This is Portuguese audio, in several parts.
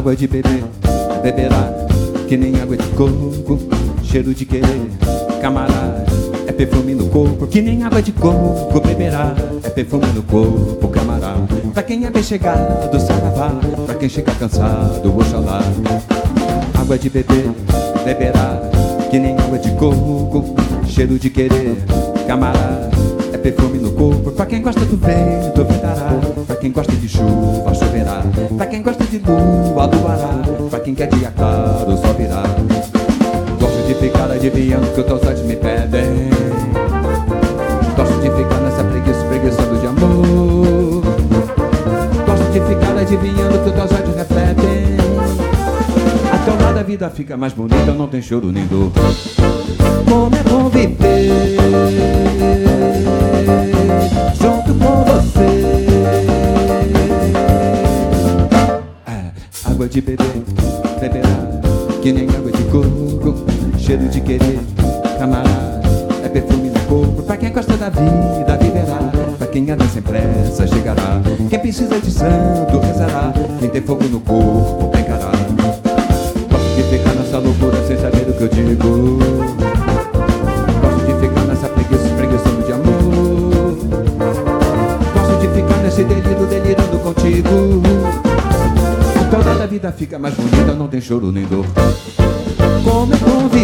Água de beber, beberá, que nem água de coco. Cheiro de querer, camarada, é perfume no corpo. Que nem água de coco, beberá, é perfume no corpo, camarada. Pra quem é bem chegado, saravá. Pra quem chega cansado, oxalá. Água de beber, beberá, que nem água de coco. Cheiro de querer, camarada, perfume no corpo. Pra quem gosta do vento, ventará. Pra quem gosta de chuva, choverá. Pra quem gosta de lua, luará. Pra quem quer dia claro, só virá. Gosto de ficar adivinhando que teus olhos me pedem. Gosto de ficar nessa preguiça, preguiçando de amor. Gosto de ficar adivinhando que teus olhos refletem. A teu lado a vida fica mais bonita, não tem choro nem dor. Como é bom viver coco, cheiro de querer, camarada, é perfume no corpo. Pra quem gosta da vida, viverá. Pra quem anda sem pressa, chegará. Quem precisa de santo, rezará. Quem tem fogo no corpo, pegará. Gosto de ficar nessa loucura sem saber o que eu digo. Gosto de ficar nessa preguiça, espreguiçando de amor. Gosto de ficar nesse delírio, delirando contigo. Toda a vida fica mais bonita, não tem choro nem dor. Como é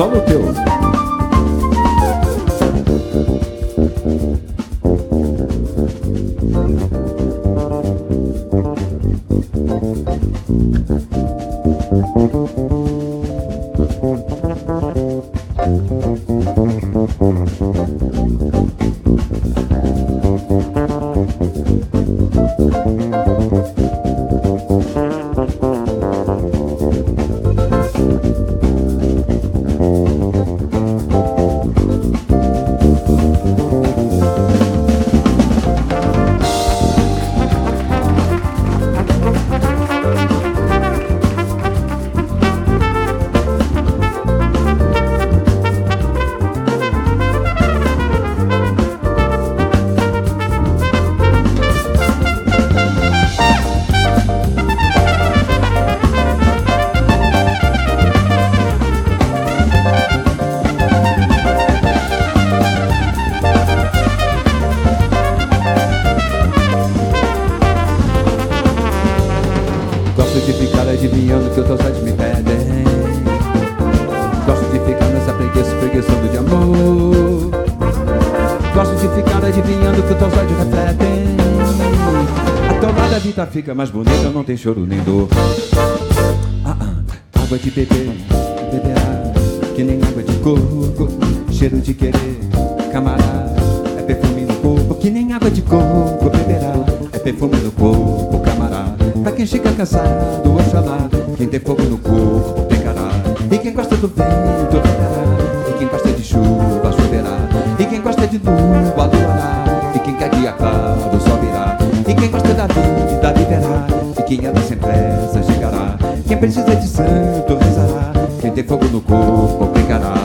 Só no teu. Gosto de ficar adivinhando que os teus olhos me pedem. Gosto de ficar nessa preguiça, preguiçando de amor. Gosto de ficar adivinhando que os teus olhos refletem. A teu lado a vida fica mais bonita, não tem choro nem dor. Ah, ah, água de beber, beberá, que nem água de coco. Cheiro de querer, camarada, é perfume no corpo. Que nem água de coco, beberá, é perfume no corpo, camarada. Pra quem chega cansado, oxalá, quem tem fogo no corpo, pecará. E quem gosta do vento, venderá. E quem gosta de chuva, choverá. E quem gosta de lua, luará. E quem quer dia claro, só virá. E quem gosta da vida, viverá. E quem anda sem pressa, chegará. Quem precisa de santo, rezará. Quem tem fogo no corpo, pecará.